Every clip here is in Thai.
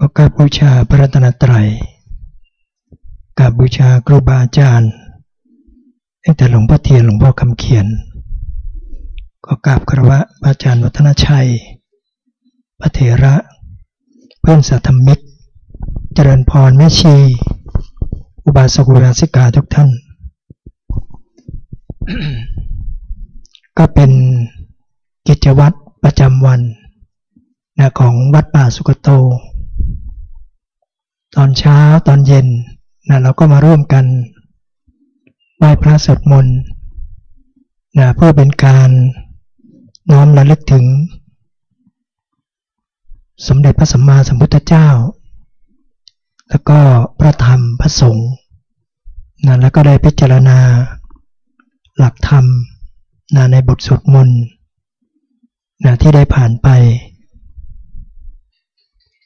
ก็กราบบูชาพระรัตนตรัยกราบบูชาครูบาอาจารย์ตั้งแต่หลวงพ่อเทียนหลวงพ่อคำเขียน ก็กราบครวะอาจารย์วัฒนชัย พระเถระ เพื่อนสัตมิก เจริญพรแม่ชี อุบาสกุราสิกาทุกท่าน ก็เป็นกิจวัตรประจำวันนะของวัดป่าสุกโต ตอนเช้าตอนเย็นนะเราก็มาร่วมกันไหว้พระสวดมนต์นะเพื่อเป็นการน้อมระลึกถึง สมเด็จพระสัมมาสัมพุทธเจ้า แล้วก็พระธรรมพระสงฆ์นะแล้วก็ได้พิจารณา หลักธรรมนะในบทสวดมนต์นะที่ได้ผ่านไป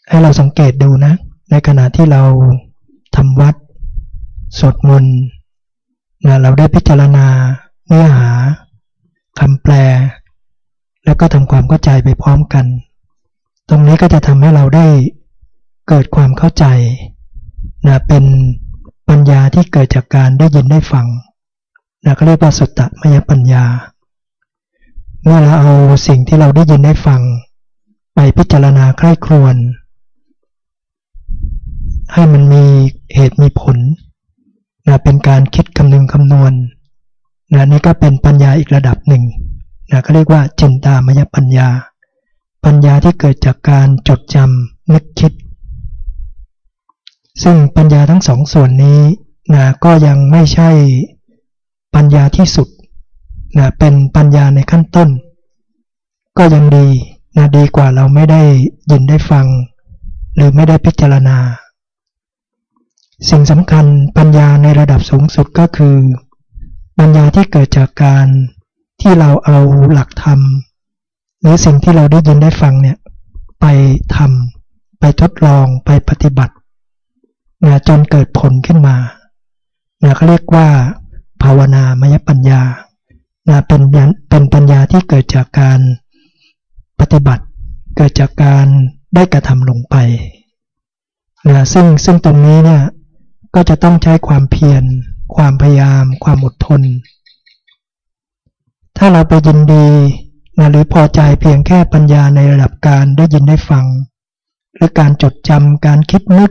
ให้เราสังเกตดูนะ ในขณะที่เราทำวัด สวดมนต์นะเราได้พิจารณาเนื้อหาคำแปล แล้วก็ทำความเข้าใจไปพร้อมกัน ตรงนี้ก็จะทำให้เราได้เกิดความเข้าใจนะเป็นปัญญาที่เกิดจากการได้ยินได้ฟังนะก็เรียกว่าสุตตมยปัญญา เมื่อเราเอาสิ่งที่เราได้ยินได้ฟัง ไปพิจารณาใคร่ครวญ ให้มันมีเหตุมีผลนะเป็นการคิดคำนึงคำนวณนะนี่ก็เป็นปัญญาอีกระดับหนึ่งนะก็เรียกว่าจินตามยปัญญา ปัญญาที่เกิดจากการจดจำนึกคิด ซึ่งปัญญาทั้งสองส่วนนี้นะก็ยังไม่ใช่ปัญญาที่สุดนะเป็นปัญญาในขั้นต้น ก็ยังดีนะดีกว่าเราไม่ได้ยินได้ฟัง หรือไม่ได้พิจารณา สิ่งสำคัญปัญญาในระดับสูงสุดก็คือ ปัญญาที่เกิดจากการที่เราเอาหลักธรรม หรือสิ่งที่เราได้ยินได้ฟังเนี่ยไปทำไปทดลองไปปฏิบัตินะจนเกิดผลขึ้นมานะเขาเรียกว่า ภาวนามยปัญญานะเป็นเป็นปัญญาที่เกิดจากการปฏิบัติ เกิดจากการได้กระทำลงไปนะซึ่งซึ่งตรงนี้เนี่ย ก็จะต้องใช้ความเพียร ความพยายาม ความอดทน ถ้าเราไปยินดีนะหรือพอใจเพียงแค่ปัญญาในระดับการได้ยินได้ฟัง หรือการจดจำการคิดนึก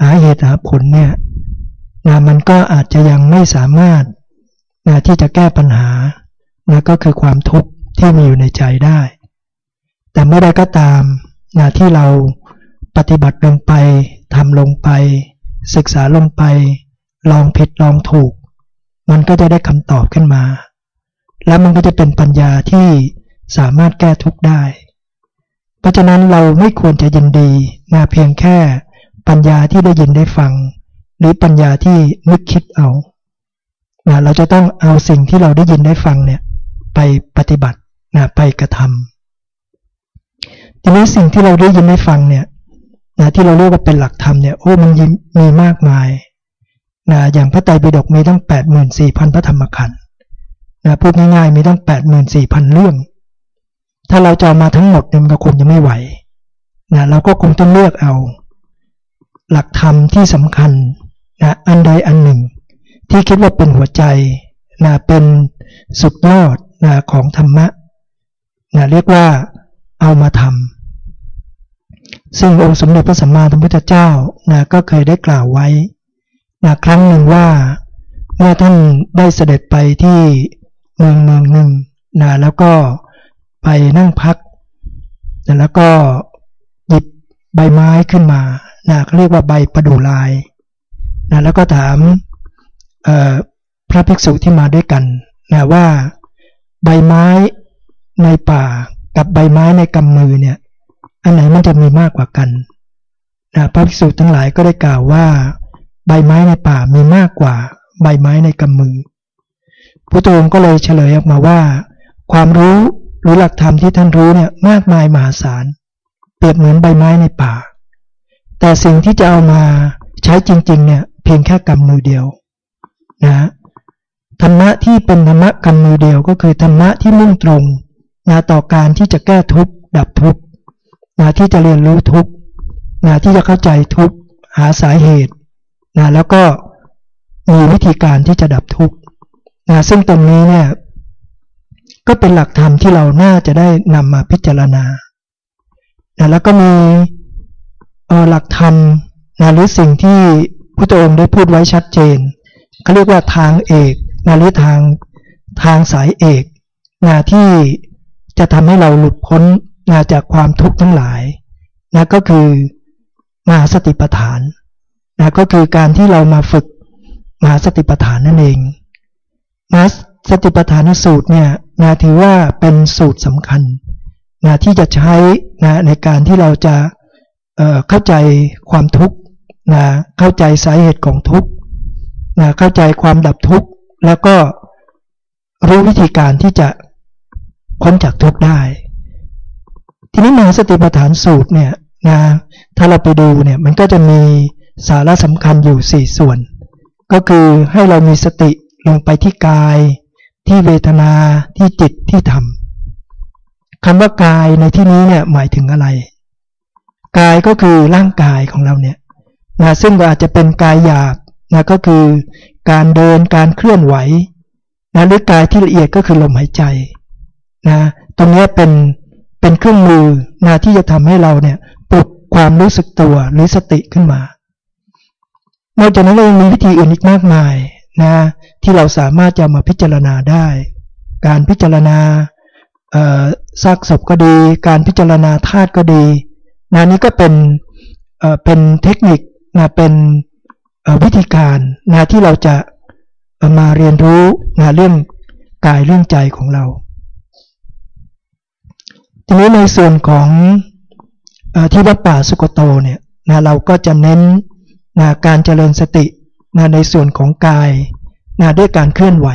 หาเหตุหาผลเนี่ยนะมันก็อาจจะยังไม่สามารถนะที่จะแก้ปัญหานะก็คือความทุกข์ที่มีอยู่ในใจได้ แต่เมื่อใดก็ตามนะที่เราปฏิบัติลงไปทำลงไป ศึกษาลงไป ลองผิดลองถูก มันก็จะได้คำตอบขึ้นมา แล้วมันก็จะเป็นปัญญาที่สามารถแก้ทุกข์ได้ เพราะฉะนั้นเราไม่ควรจะยินดีนะเพียงแค่ปัญญาที่ได้ยินได้ฟัง หรือปัญญาที่นึกคิดเอานะเราจะต้องเอาสิ่งที่เราได้ยินได้ฟังเนี่ยไปปฏิบัตินะไปกระทำทีนี้สิ่งที่เราได้ยินได้ฟังเนี่ย นะที่เราเรียกว่าเป็นหลักธรรมเนี่ยโอ้มันมีมากมายนะอย่างพระไตรปิฎกมีตั้งแปดหมื่นสี่พันพระธรรมขันธ์นะพูดง่ายๆมีตั้งแปดหมื่นสี่พันเรื่อง ถ้าเราจะมาทั้งหมดเนี่ยมันก็คงจะไม่ไหวนะเราก็คงต้องเลือกเอา หลักธรรมที่สำคัญนะอันใดอันหนึ่ง ที่คิดว่าเป็นหัวใจนะเป็นสุดยอดนะของธรรมะนะเรียกว่าเอามาทำ ซึ่งองค์สมเด็จพระสัมมาสัมพุทธเจ้านะก็เคยได้กล่าวไว้นะครั้งหนึ่งว่าเมื่อท่านได้เสด็จไปที่เมืองเมืองหนึ่งนะแล้วก็ไปนั่งพักนะแล้วก็หยิบใบไม้ขึ้นมานะเขาเรียกว่าใบประดู่ลายนะแล้วก็ถามพระภิกษุที่มาด้วยกันนะว่าใบไม้ในป่ากับใบไม้ในกำมือเนี่ย อันไหนมันจะมีมากกว่ากันนะพระภิกษุทั้งหลายก็ได้กล่าวว่า ใบไม้ในป่ามีมากกว่า ใบไม้ในกำมือพระองค์ก็เลยเฉลยออกมาว่า ความรู้หรือหลักธรรมที่ท่านรู้เนี่ยมากมายมหาศาล เปรียบเหมือนใบไม้ในป่า แต่สิ่งที่จะเอามาใช้จริง ๆ เนี่ยเพียงแค่กำมือเดียวนะธรรมะที่เป็นธรรมะกำมือเดียวก็คือธรรมะที่มุ่งตรงนะต่อการที่จะแก้ทุกข์ดับทุกข์ นะที่จะเรียนรู้ทุกนะที่จะเข้าใจทุกหาสาเหตุนะแล้วก็มีวิธีการที่จะดับทุกนะซึ่งตรงนี้เนี่ยก็เป็นหลักธรรมที่เราน่าจะได้นำมาพิจารณานะแล้วก็มีหลักธรรมนะหรือสิ่งที่พระองค์ได้พูดไว้ชัดเจนเขาเรียกว่าทางเอกนะหรือทางทางสายเอกนะที่จะทำให้เราหลุดพ้น นะจากความทุกข์ทั้งหลายนะก็คือมหาสติปัฏฐานนะก็คือการที่เรามาฝึกมหาสติปัฏฐานนั่นเองมหาสติปัฏฐานสูตรเนี่ยนะถือว่าเป็นสูตรสำคัญนะที่จะใช้นะในการที่เราจะเเข้าใจความทุกข์นะเข้าใจสาเหตุของทุกข์นะเข้าใจความดับทุกข์แล้วก็รู้วิธีการที่จะพ้นจากทุกข์ได้ ทีนี้มหาสติปัฏฐานสูตรเนี่ยนะถ้าเราไปดูเนี่ยมันก็จะมีสาระสำคัญอยู่ 4 ส่วน ก็คือให้เรามีสติลงไปที่กาย ที่เวทนาที่จิตที่ธรรมคำว่ากายในที่นี้เนี่ยหมายถึงอะไร กายก็คือร่างกายของเราเนี่ยนะซึ่งก็อาจจะเป็นกายหยาบนะก็คือการเดินการเคลื่อนไหวนะหรือกายที่ละเอียดก็คือลมหายใจนะตรงนี้เป็น เป็นเครื่องมือนะที่จะทำให้เราเนี่ยปลุกความรู้สึกตัวหรือสติขึ้นมานอกจากนั้นเรายังมีวิธีอื่นอีกมากมายนะที่เราสามารถจะมาพิจารณาได้ การพิจารณาซากศพก็ดี การพิจารณาธาตุก็ดีนะนี้ก็เป็นเป็นเทคนิคนะเป็นวิธีการนะที่เราจะมาเรียนรู้นะเรื่องกายเรื่องใจของเรา ทีนี้ในส่วนของที่วัดป่าสุกโตเนี่ยนะเราก็จะเน้นนะการเจริญสตินะในส่วนของกายนะด้วยการเคลื่อนไหว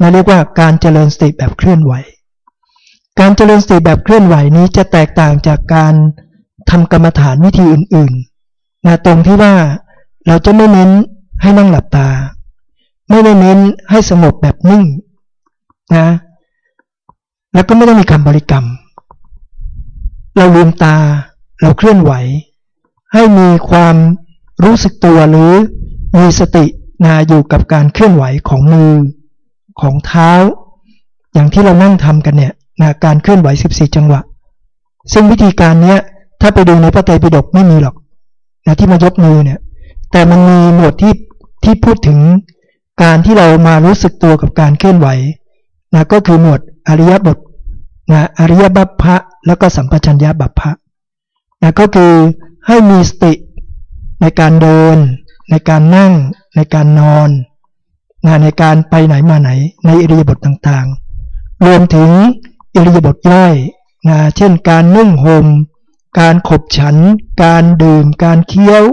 นะเรียกว่าการเจริญสติแบบเคลื่อนไหว การเจริญสติแบบเคลื่อนไหวนี้จะแตกต่างจากการทำกรรมฐานวิธีอื่นๆนะตรงที่ว่าเราจะไม่เน้นให้นั่งหลับตา ไม่ได้เน้นให้สงบแบบนิ่งนะแล้วก็ไม่ต้องมีคำบริกรรม เราลืมตา เราเคลื่อนไหว ให้มีความรู้สึกตัวหรือมีสตินาอยู่กับการเคลื่อนไหวของมือของเท้า อย่างที่เรานั่งทำกันเนี่ยนาการเคลื่อนไหว 14 จังหวะ ซึ่งวิธีการเนี้ยถ้าไปดูในพระไตรปิฎกไม่มีหรอกนะที่มายกมือเนี่ยแต่มันมีหมวดที่ที่พูดถึงการที่เรามารู้สึกตัวกับการเคลื่อนไหวนะก็คือหมวดอริยบทนะอริยบัพพะ แล้วก็สัมปชัญญะบัพพะนะก็คือให้มีสติในการเดิน ในการนั่ง ในการนอนนะในการไปไหนมาไหน ในอิริยาบถต่างๆ รวมถึงอิริยาบถย่อยนะเช่นการนุ่งหม่มการขบฉัน การดื่ม การเคี้ยว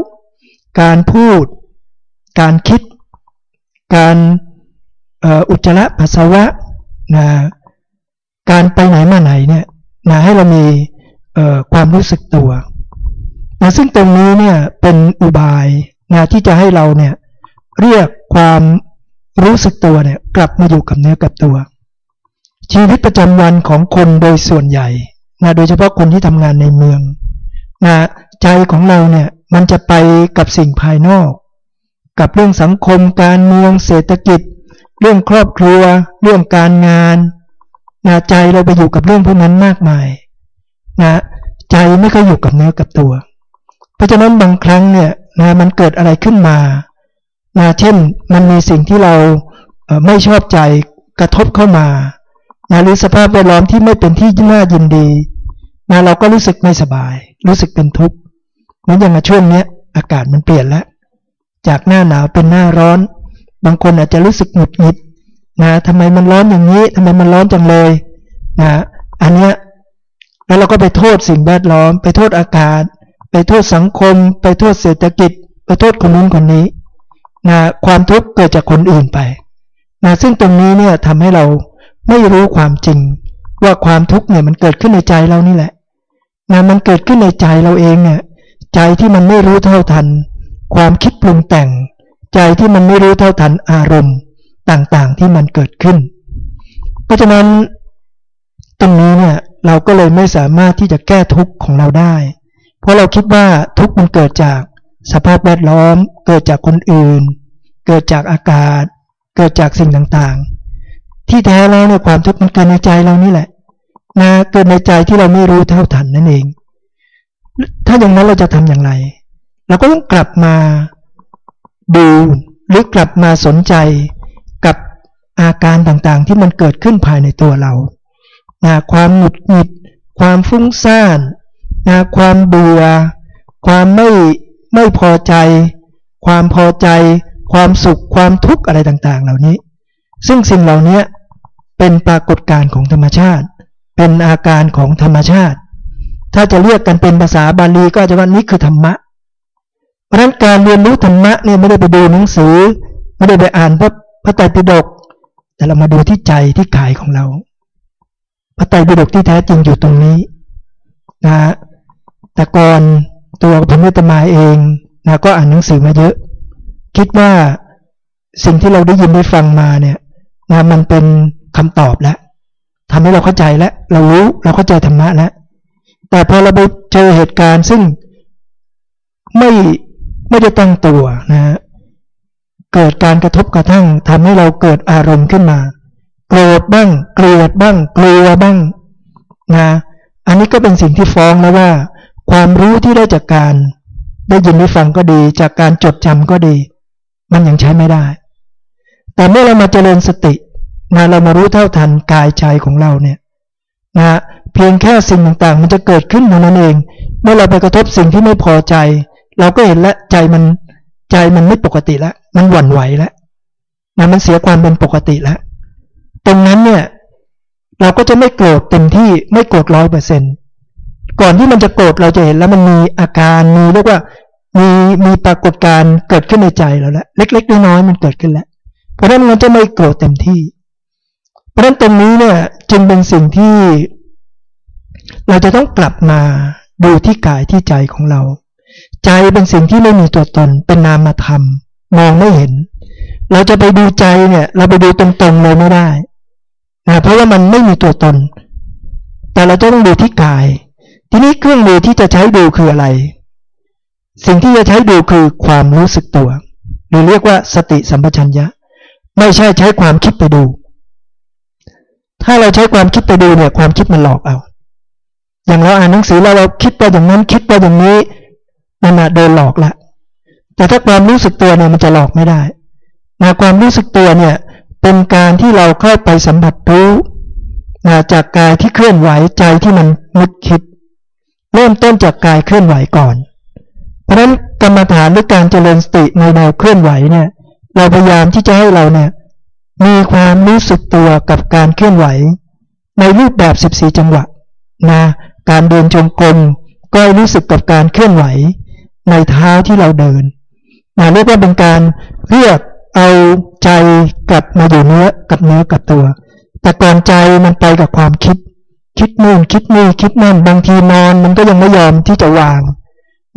การพูด การคิด การอุจจาระปัสสาวะนะการไปไหนมาไหนเนี่ย นะให้เรามีความรู้สึกตัวนะซึ่งตรงนี้เนี่ยเป็นอุบายนะที่จะให้เราเนี่ยเรียกความรู้สึกตัวเนี่ยกลับมาอยู่กับเนื้อกับตัว ชีวิตประจำวันของคนโดยส่วนใหญ่นะโดยเฉพาะคนที่ทำงานในเมืองนะใจของเราเนี่ยมันจะไปกับสิ่งภายนอก กับเรื่องสังคมการเมืองเศรษฐกิจ เรื่องครอบครัว เรื่องการงาน นะใจเราไปอยู่กับเรื่องพวกนั้นมากมายนะใจไม่เคยอยู่กับเนื้อกับตัว เพราะฉะนั้นบางครั้งเนี่ยนะมันเกิดอะไรขึ้นมานะเช่นมันมีสิ่งที่เราไม่ชอบใจกระทบเข้ามานะหรือสภาพแวดล้อมที่ไม่เป็นที่น่ายินดีนะเราก็รู้สึกไม่สบาย รู้สึกเป็นทุกข์เหมือนอย่างช่วงนี้ยอากาศมันเปลี่ยนแล้ว จากหน้าหนาวเป็นหน้าร้อน บางคนอาจจะรู้สึกหงุดหงิด นะทำไมมันร้อนอย่างนี้ทำไมมันร้อนจังเลยนะอันเนี้ยแล้วเราก็ไปโทษสิ่งแวดล้อม ไปโทษอากาศ ไปโทษสังคม ไปโทษเศรษฐกิจ ไปโทษคนนู้นคนนี้นะความทุกข์เกิดจากคนอื่นไปนะซึ่งตรงนี้เนี่ยทำให้เราไม่รู้ความจริง ว่าความทุกข์เนี่ยมันเกิดขึ้นในใจเรานี่แหละนะมันเกิดขึ้นในใจเราเองเนี่ยใจที่มันไม่รู้เท่าทัน ความคิดปรุงแต่ง ใจที่มันไม่รู้เท่าทันอารมณ์ ต่างๆที่มันเกิดขึ้น เพราะฉะนั้นตรงนี้เนี่ยเราก็เลยไม่สามารถที่จะแก้ทุกข์ของเราได้ เพราะเราคิดว่าทุกข์มันเกิดจากสภาพแวดล้อม เกิดจากคนอื่น เกิดจากอากาศ เกิดจากสิ่งต่างๆ ที่แท้แล้วเนี่ยความทุกข์มันเกิดในใจเรานี่แหละนะเกิดในใจที่เราไม่รู้เท่าทันนั่นเอง ถ้าอย่างนั้นเราจะทำอย่างไร เราก็ต้องกลับมาดูหรือกลับมาสนใจ กับอาการต่างๆ ที่มันเกิดขึ้นภายในตัวเรานะความหงุดหงิด ความฟุ้งซ่านนะความเบื่อ ความไม่ไม่พอใจ ความพอใจ ความสุข ความทุกข์อะไรต่างๆ เหล่านี้ ซึ่งสิ่งเหล่านี้เป็นปรากฏการณ์ของธรรมชาติ เป็นอาการของธรรมชาติ ถ้าจะเรียกกันเป็นภาษาบาลีก็จะว่านี้คือธรรมะ เพราะนั้นการเรียนรู้ธรรมะเนี่ยไม่ได้ไปดูหนังสือ ไม่ได้ไปอ่านพระ พระไตรปิฎกแต่เรามาดูที่ใจที่กายของเรา พระไตรปิฎกที่แท้จริงอยู่ตรงนี้นะแต่ก่อนตัวผมเมตมาเองนะก็อ่านหนังสือมาเยอะ คิดว่าสิ่งที่เราได้ยินได้ฟังมาเนี่ยนะมันเป็นคำตอบแล้วทำให้เราเข้าใจแล้วเรารู้เราเข้าใจธรรมะแล้วแต่พอเราไปเจอเหตุการณ์ซึ่งไม่ไม่ได้ตั้งตัวนะ เกิดการกระทบกระทั่งทำให้เราเกิดอารมณ์ขึ้นมา โกรธบ้างเกลียดบ้าง กลัวบ้างนะอันนี้ก็เป็นสิ่งที่ฟ้องแล้วว่า ความรู้ที่ได้จากการ ได้ยินได้ฟังก็ดี จากการจดจำก็ดี มันยังใช้ไม่ได้ แต่เมื่อเรามาเจริญสตินะเรามารู้เท่าทันกายใจของเราเนี่ยนะเพียงแค่สิ่งต่างๆ มันจะเกิดขึ้นเท่านั้นเอง เมื่อเราไปกระทบสิ่งที่ไม่พอใจ เราก็เห็นแล้วใจมัน ใจมันไม่ปกติแล้ว มันหวั่นไหวแล้วนะมันเสียความเป็นปกติแล้ว ตรงนั้นเนี่ย เราก็จะไม่โกรธเต็มที่ไม่โกรธร้อยเปอร์เซ็นก่อนที่มันจะโกรธเราจะเห็นแล้วมันมีอาการมีเรียกว่ามีมีปรากฏการเกิดขึ้นในใจเราแล้วเล็ก ๆ น้อยๆมันเกิดขึ้นแล้ว เพราะฉะนั้นเราจะไม่โกรธเต็มที่ เพราะฉะนั้นตรงนี้เนี่ยจึงเป็นสิ่งที่ เราจะต้องกลับมาดูที่กายที่ใจของเรา ใจเป็นสิ่งที่ไม่มีตัวตน เป็นนามธรรม มองไม่เห็น เราจะไปดูใจเนี่ย เราไปดูตรงๆเลยไม่ได้นะเพราะว่ามันไม่มีตัวตน แต่เราจะต้องดูที่กาย ทีนี้เครื่องมือที่จะใช้ดูคืออะไร สิ่งที่จะใช้ดูคือความรู้สึกตัว หรือเรียกว่าสติสัมปชัญญะ ไม่ใช่ใช้ความคิดไปดู ถ้าเราใช้ความคิดไปดูเนี่ย ความคิดมันหลอกเอา อย่างเราอ่านหนังสือแล้วเราคิดไปอย่างนั้นคิดไปอย่างนี้ นั่นโดนหลอกละแต่ถ้าความรู้สึกตัวเนี่ยมันจะหลอกไม่ได้นะความรู้สึกตัวเนี่ยเป็นการที่เราเข้าไปสัมผัสรู้จากกายที่เคลื่อนไหวใจที่มันนึกคิด เริ่มต้นจากกายเคลื่อนไหวก่อน เพราะฉะนั้นกรรมฐานหรือการเจริญสติในแนวเคลื่อนไหวเนี่ย เราพยายามที่จะให้เราเนี่ยมีความรู้สึกตัวกับการเคลื่อนไหว ในรูปแบบ 14 จังหวะนะการเดินจงกรมก็รู้สึกกับการเคลื่อนไหว ในเท้าที่เราเดินนะเรียกว่าเป็นการเรียกเอาใจกลับมาอยู่เนื้อกับเนื้อกับตัว แต่ก่อนใจมันไปกับความคิด คิดนู่นคิดนี่คิดนั่นบางทีนอนมันก็ยังไม่ยอมที่จะวาง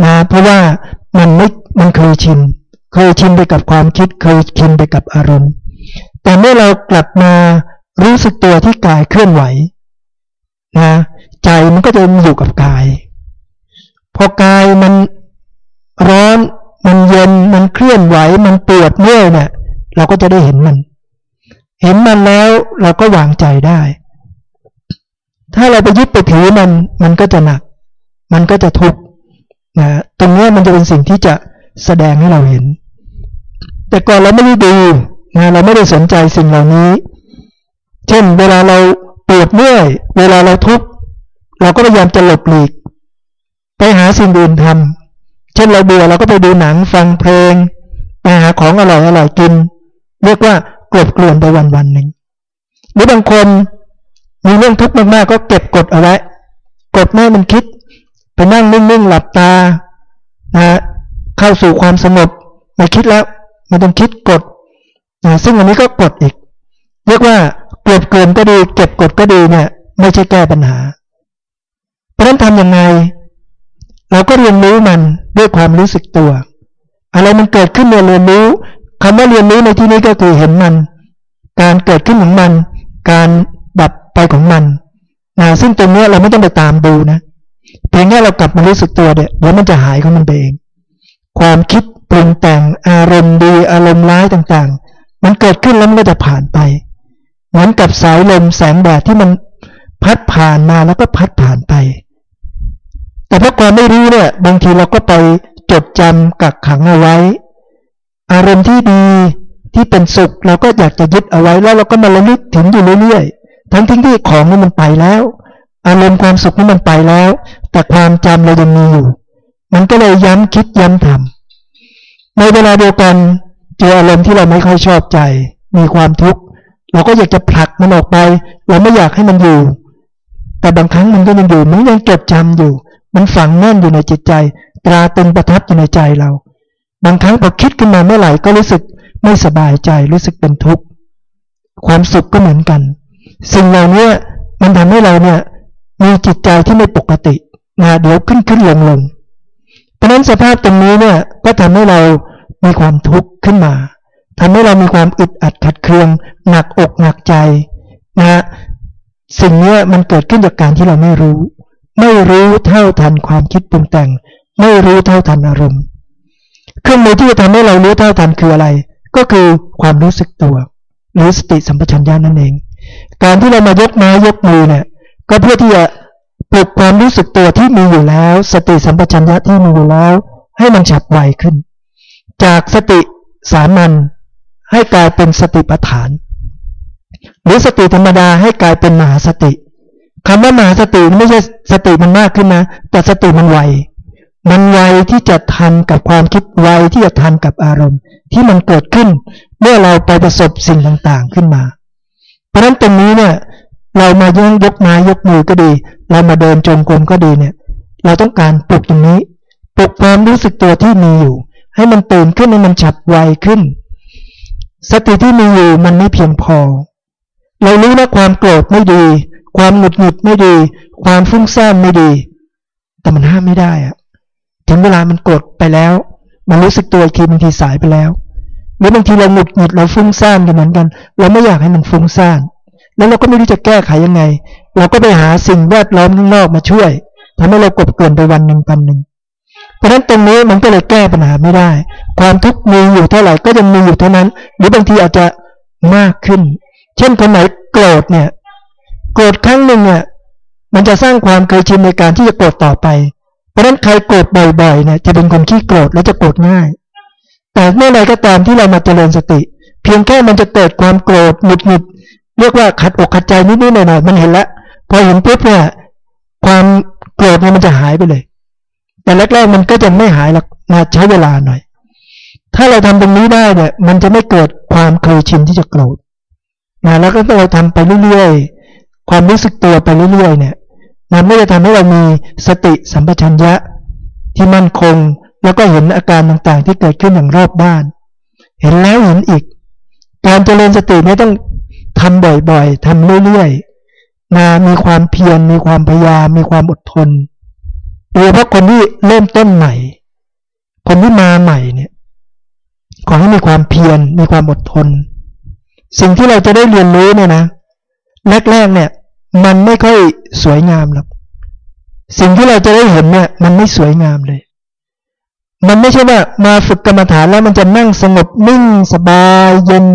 นะเพราะว่ามันไม่มันเคยชินเคยชินไปกับความคิดเคยชินไปกับอารมณ์ แต่เมื่อเรากลับมารู้สึกตัวที่กายเคลื่อนไหวนะใจมันก็จะอยู่กับกาย พอกายมัน มันเคลื่อนไหวมันปวดเมื่อยเนี่ย เราก็จะได้เห็นมัน เห็นมันแล้วเราก็วางใจได้ ถ้าเราไปยึดไปถือมันมันก็จะหนัก มันก็จะทุกข์นะตรงนี้มันจะเป็นสิ่งที่จะแสดงให้เราเห็น แต่ก่อนเราไม่ได้ดูนะเราไม่ได้สนใจสิ่งเหล่านี้ เช่น เวลาเราปวดเมื่อยเวลาเราทุกข์เราก็พยายามจะหลบหลีก ไปหาสิ่งอื่นทำ เช่นเราเบื่อเราก็ไปดูหนังฟังเพลงไปหาของอร่อยอร่อยกิน เรียกว่ากลบเกลื่อนไปวันวันหนึ่งหรือบางคนมีเรื่องทุกข์มากๆก็เก็บกดเอาไว้กดไม่มันคิด ไปนั่งนิ่งๆหลับตานะเข้าสู่ความสงบไม่คิดแล้ว มันต้องคิดกดนะซึ่งอันนี้ก็กดอีก เรียกว่ากลบเกลื่อนก็ดี เก็บกดก็ดีเนี่ย ไม่ใช่แก้ปัญหา เพราะฉะนั้นทำยังไง เราก็เรียนรู้มันด้วยความรู้สึกตัว อะไรมันเกิดขึ้นเรียนรู้คำว่าเรียนรู้ในที่นี้ก็คือเห็นมัน การเกิดขึ้นของมัน การดับไปของมันนะซึ่งตรงนี้เราไม่ต้องไปตามดูนะเพียงแค่เรากลับมารู้สึกตัวเดี๋ยวมันจะหายของมันไปเอง ความคิดปรุงแต่งอารมณ์ดีอารมณ์ร้ายต่างๆ มันเกิดขึ้นแล้วมันก็จะผ่านไป เหมือนกับสายลมแสงแดดที่มันพัดผ่านมาแล้วก็พัดผ่านไป แต่เพราะความไม่รู้เนี่ยบางทีเราก็ไปจดจำกักขังเอาไว้ อารมณ์ที่ดีที่เป็นสุขเราก็อยากจะยึดเอาไว้แล้วเราก็มาระลึกถึงอยู่เรื่อยๆ ทั้งที่ที่ของนี่มันไปแล้ว อารมณ์ความสุขนี่มันไปแล้ว แต่ความจำเรายังมีอยู่ มันก็เลยย้ำคิดย้ำทำในเวลาเดียวกันเจออารมณ์ที่เราไม่ค่อยชอบใจ มีความทุกข์เราก็อยากจะผลักมันออกไป เราไม่อยากให้มันอยู่ แต่บางครั้งมันก็ยังอยู่มันยังจดจำอยู่ มันฝังแน่นอยู่ในจิตใจ ตราตึงประทับอยู่ในใจเรา บางครั้งพอคิดขึ้นมาเมื่อไหร่ก็รู้สึกไม่สบายใจรู้สึกเป็นทุกข์ความสุขก็เหมือนกัน สิ่งเหล่านี้มันทำให้เราเนี่ยมีจิตใจที่ไม่ปกตินะเดี๋ยวขึ้นขึ้นลงลงเพราะนั้นสภาพตรงนี้เนี่ยก็ทำให้เรามีความทุกข์ขึ้นมาทำให้เรามีความอึดอัดขัดเคือง หนักอกหนักใจนะสิ่งนี้มันเกิดขึ้นจากการที่เราไม่รู้ ไม่รู้เท่าทันความคิดปรุงแต่ง ไม่รู้เท่าทันอารมณ์ เครื่องมือที่จะทำให้เรารู้เท่าทันคืออะไร ก็คือความรู้สึกตัว หรือสติสัมปชัญญะนั่นเอง การที่เรามายกไม้ยกมือเนี่ย ก็เพื่อที่จะปลุกความรู้สึกตัวที่มีอยู่แล้ว สติสัมปชัญญะที่มีอยู่แล้ว ให้มันฉับไวขึ้น จากสติสามัญให้กลายเป็นสติปัฏฐาน หรือสติธรรมดาให้กลายเป็นมหาสติ คำว่ามหาสติไม่ใช่สติมันมากขึ้นนะ แต่สติมันไว มันไวที่จะทันกับความคิดไวที่จะทันกับอารมณ์ ที่มันเกิดขึ้น เมื่อเราไปประสบสิ่งต่างๆขึ้นมา เพราะฉะนั้นตรงนี้เนี่ยเรามาย่งยกไม้ยกมือก็ดี เรามาเดินจงกรมก็ดีเนี่ย เราต้องการปลุกตรงนี้ปลุกความรู้สึกตัวที่มีอยู่ ให้มันตื่นขึ้นให้มันฉับไวขึ้น สติที่มีอยู่มันไม่เพียงพอ เรารู้นะความโกรธไม่ดี ความหงุดหงิดไม่ดี ความฟุ้งซ่านไม่ดี แต่มันห้ามไม่ได้อะถึงเวลามันกดไปแล้ว มันรู้สึกตัวอีกทีบางทีสายไปแล้วหรือบางทีเราหงุดหงิดเราฟุ้งซ่านกันเหมือนกัน เราไม่อยากให้มันฟุ้งซ่านแล้วเราก็ไม่รู้จะแก้ไขยังไง เราก็ไปหาสิ่งแวดล้อมข้างนอกมาช่วยทำให้เรากบเกินไปวันหนึ่งพันหนึ่งเพราะฉะนั้นตรงนี้มันก็เลยแก้ปัญหาไม่ได้ ความทุกข์มีอยู่เท่าไหร่ก็ยังมีอยู่เท่านั้น หรือบางทีอาจจะมากขึ้น เช่นคนไหนโกรธเนี่ย โกรธครั้งหนึ่งเนี่ยมันจะสร้างความเคยชินในการที่จะโกรธต่อไป เพราะนั้นใครโกรธบ่อยๆเนี่ยจะเป็นคนขี้โกรธและจะโกรธง่าย แต่เมื่อไรก็ตามที่เรามาเจริญสติ เพียงแค่มันจะเกิดความโกรธหงุดหงิดเรียกว่าขัดอกขัดใจนิดๆหน่อยๆมันเห็นแล้วพอเห็นปุ๊บเนี่ยความโกรธเนี่ยมันจะหายไปเลย แต่แรกๆมันก็จะไม่หายหรอกมาใช้เวลาหน่อย ถ้าเราทำตรงนี้ได้เนี่ย มันจะไม่เกิดความเคยชินที่จะโกรธนะแล้วก็เราทำไปเรื่อยๆ ความรู้สึกตัวไปเรื่อยๆเนี่ยมันไม่ได้ทำให้เรามีสติสัมปชัญญะที่มั่นคง แล้วก็เห็นอาการต่างๆ ที่เกิดขึ้นอย่างรอบด้าน เห็นแล้วเห็นอีก การเจริญสติไม่ต้องทำบ่อยๆทำเรื่อยๆนามีความเพียรมีความพยายามมีความอดทนโดยเฉพาะคนที่เริ่มต้นใหม่ คนที่มาใหม่เนี่ยขอให้มีความเพียรมีความอดทน สิ่งที่เราจะได้เรียนรู้เนี่ยนะ แรกๆเนี่ย มันไม่ค่อยสวยงามหรอกสิ่งที่เราจะได้เห็นเนี่ย มันไม่สวยงามเลย มันไม่ใช่ว่า มาฝึกกรรมฐานแล้วมันจะนั่งสงบนิ่งสบายเย็น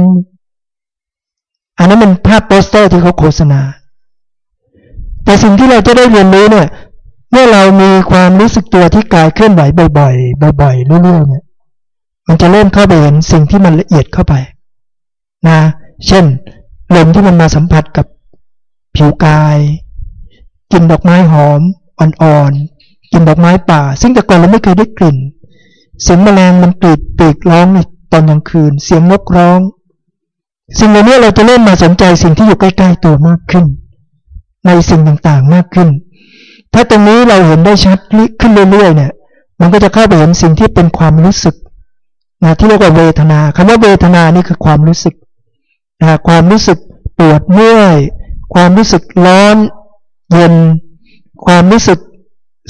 อันนั้นเป็นภาพโปสเตอร์ที่เขาโฆษณา แต่สิ่งที่เราจะได้เรียนรู้เนี่ย เมื่อเรามีความรู้สึกตัวที่กายเคลื่อนไหวบ่อยๆ บ่อยๆ เรื่อยๆเนี่ย มันจะเริ่มเข้าไปเห็นสิ่งที่มันละเอียดเข้าไป นะ เช่นลมที่มันมาสัมผัสกับ ผิวกายกลิ่นดอกไม้หอมอ่อนๆกลิ่นดอกไม้ป่า ซึ่งแต่ก่อนเราไม่เคยได้กลิ่น เสียงแมลงมันกรีดปีกร้องในตอนกลางคืน เสียงนกร้อง สิ่งเหล่านี้เราจะเริ่มมาสนใจสิ่งที่อยู่ใกล้ๆตัวมากขึ้น ในสิ่งต่างๆมากขึ้น ถ้าตรงนี้เราเห็นได้ชัดขึ้นเรื่อยๆเนี่ยมันก็จะเข้าไปเห็นสิ่งที่เป็นความรู้สึกนะที่เรียกว่าเวทนาคำว่าเวทนานี่คือความรู้สึกนะความรู้สึกปวดเมื่อย ความรู้สึกร้อนเย็น ความรู้สึก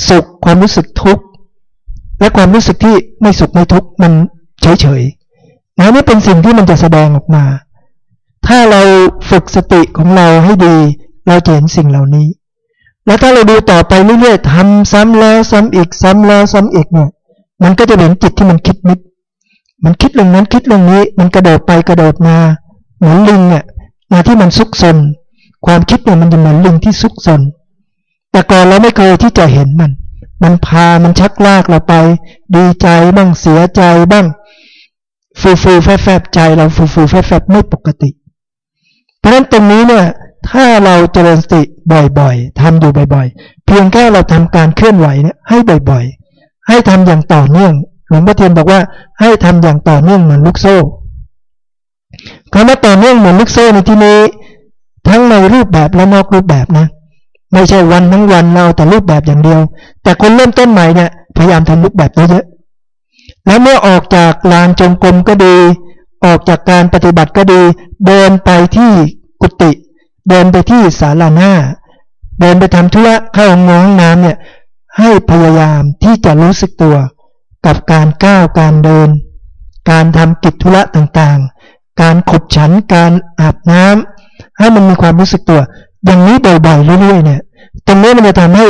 สุข ความรู้สึกทุกข์ และความรู้สึกที่ไม่สุขไม่ทุกข์มันเฉยๆนะนี่เป็นสิ่งที่มันจะแสดงออกมา ถ้าเราฝึกสติของเราให้ดี เราจะเห็นสิ่งเหล่านี้ แล้วถ้าเราดูต่อไปเรื่อยๆทำซ้ำแล้วซ้ำอีกซ้ำแล้วซ้ำอีกเนี่ย มันก็จะเห็นจิตที่มันคิดนิด มันคิดเรื่องนั้นคิดเรื่องนี้ มันกระโดดไปกระโดดมา เหมือนลิงอะมาที่มันซุกซน ความคิดเนี่ยมันจะเหมือนลิงที่ซุกซนแต่ก่อนเราไม่เคยที่จะเห็นมัน มันพามันชักลากเราไป ดีใจบ้างเสียใจบ้าง ฟูฟูแฟบแฟบใจเราฟูฟูแฟบแฟบไม่ปกติ เพราะฉะนั้นตรงนี้เนี่ย ถ้าเราเจริญสติบ่อยๆทำอยู่บ่อยๆ เพียงแค่เราทำการเคลื่อนไหวเนี่ยให้บ่อยๆ ให้ทำอย่างต่อเนื่องหลวงพ่อเทียนบอกว่าให้ทำอย่างต่อเนื่องเหมือนลูกโซ่คำว่าต่อเนื่องเหมือนลูกโซ่ในที่นี้ ทั้งในรูปแบบและนอกรูปแบบนะ ไม่ใช่วันทั้งวันเราแต่รูปแบบอย่างเดียว แต่คนเริ่มต้นใหม่เนี่ยพยายามทำรูปแบบเยอะๆแล้วเมื่อออกจากลานจงกรมก็ดี ออกจากการปฏิบัติก็ดี เดินไปที่กุฏิเดินไปที่ศาลาหน้า เดินไปทำธุระเข้าห้องน้ำเนี่ยให้พยายามที่จะรู้สึกตัวกับการก้าวการเดิน การทำกิจธุระต่างๆ การขบฉันการอาบน้ำ ให้มันมีความรู้สึกตัว อย่างนี้บ่อยๆเรื่อยๆเนี่ยตรงนี้มันจะทำให้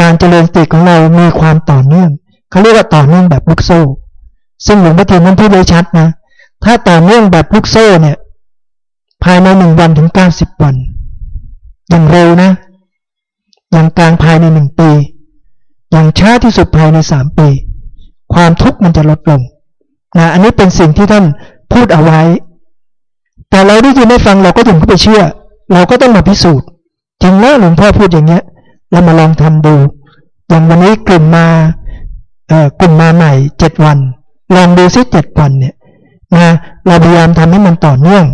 การเจริญสติของเรามีความต่อเนื่องเขาเรียกว่าต่อเนื่องแบบลูกโซ่ ซึ่งหลวงพ่อเทียนนั้นพูดไว้ชัดนะถ้าต่อเนื่องแบบลูกโซ่เนี่ย ภายในหนึ่งวันถึงเก้าสิบวัน อย่างเร็วนะอย่างกลางภายในหนึ่งปี อย่างช้าที่สุดภายในสามปี ความทุกข์มันจะลดลงนะอันนี้เป็นสิ่งที่ท่านพูดเอาไว้ แต่เราได้ยินได้ฟังเราก็ถึงเข้าไปเชื่อ เราก็ต้องมาพิสูจน์จริงแล้วหลวงพ่อพูดอย่างเงี้ย เรามาลองทำดูอย่างวันนี้กลุ่มมาเอ่อกลุ่มมาใหม่เจ็ดวัน ลองดูซิเจ็ดวันเนี่ยนะเราพยายามทำให้มันต่อเนื่อง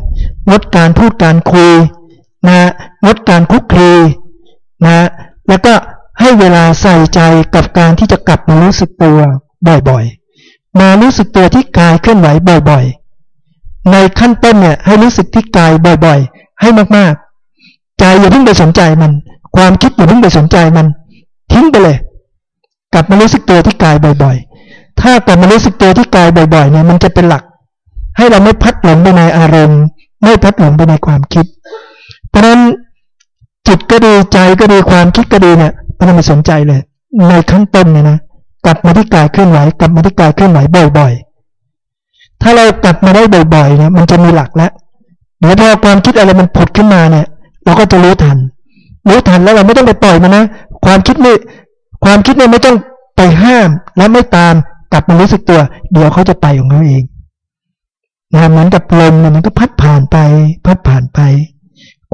งดการพูดการคุยนะงดการคุกคีนะแล้วก็ให้เวลาใส่ใจกับการที่จะกลับมารู้สึกตัวบ่อยๆ มารู้สึกตัวที่กายเคลื่อนไหวบ่อยๆ ในขั้นต้นเนี่ยให้รู้สึกที่กายบ่อยๆ ให้มากๆ ใจอย่าเพิ่งไปสนใจมัน ความคิดอย่าเพิ่งไปสนใจมัน ทิ้งไปเลย กลับมารู้สึกตัวที่กายบ่อย ๆ ถ้ากลับมารู้สึกตัวที่กายบ่อยๆเนี่ยมันจะเป็นหลัก ให้เราไม่พัดหลงไปในอารมณ์ ไม่พัดหลงไปในความคิด เพราะนั้นจิตก็ดีใจก็ดีความคิดก็ดีเนี่ยไม่ต้องไปสนใจเลย ในขั้นต้นเนี่ยนะกลับมาที่กายเคลื่อนไหวกลับมาที่กายเคลื่อนไหวบ่อย ๆ ถ้าเรากลับมาได้บ่อยๆเนี่ยมันจะมีหลักแล้วเดี๋ยวพอความคิดอะไรมันผุดขึ้นมาเนี่ย เราก็จะรู้ทัน รู้ทันแล้วเราไม่ต้องไปปล่อยมันนะความคิดไม่ความคิดเนี่ยไม่ต้องไปห้ามและไม่ตามกลับมารู้สึกตัว เดี๋ยวเขาจะไปของเขาเองนะเหมือนกับลมเนี่ยมันก็พัดผ่านไป พัดผ่านไป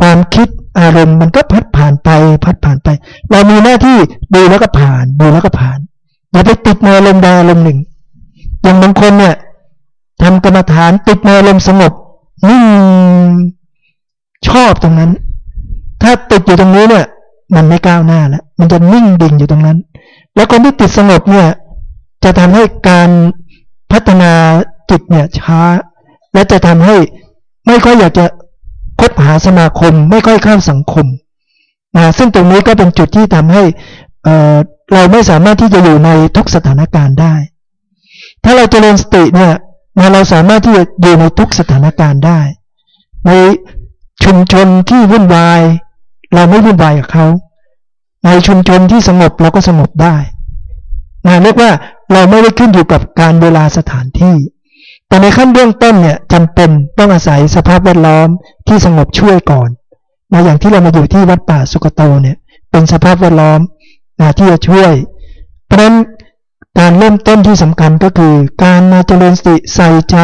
ความคิดอารมณ์มันก็พัดผ่านไป พัดผ่านไป เรามีหน้าที่ดูแล้วก็ผ่าน ดูแล้วก็ผ่านอย่าไปติดในอารมณ์ใดอารมณ์หนึ่ง อย่างบางคนเนี่ย ทำกรรมฐานติดในอารมณ์สงบนิ่งชอบตรงนั้น ถ้าติดอยู่ตรงนี้เนี่ย มันไม่ก้าวหน้าแล้วมันจะนิ่งดิ่งอยู่ตรงนั้น แล้วคนที่ติดสงบเนี่ย จะทำให้การพัฒนาจิตเนี่ยช้า และจะทำให้ไม่ค่อยอยากจะคบหาสมาคม ไม่ค่อยเข้าสังคมนะซึ่งตรงนี้ก็เป็นจุดที่ทำให้เเราไม่สามารถที่จะอยู่ในทุกสถานการณ์ได้ ถ้าเราจเจริญสติเนี่ย เราสามารถที่จะอยู่ในทุกสถานการณ์ได้ ในชุมชนที่วุ่นวาย เราไม่วุ่นวายกับเขา ในชุมชนที่สงบเราก็สงบได้นะเรียกว่าเราไม่ได้ขึ้นอยู่กับการเวลาสถานที่ แต่ในขั้นเบื้องต้นเนี่ยจำเป็นต้องอาศัยสภาพแวดล้อมที่สงบช่วยก่อนนะอย่างที่เรามาอยู่ที่วัดป่าสุกโตเนี่ยเป็นสภาพแวดล้อมนะที่จะช่วย เพราะนั้น การเริ่มต้นที่สำคัญก็คือ การมาเจริญสติใส่ใจ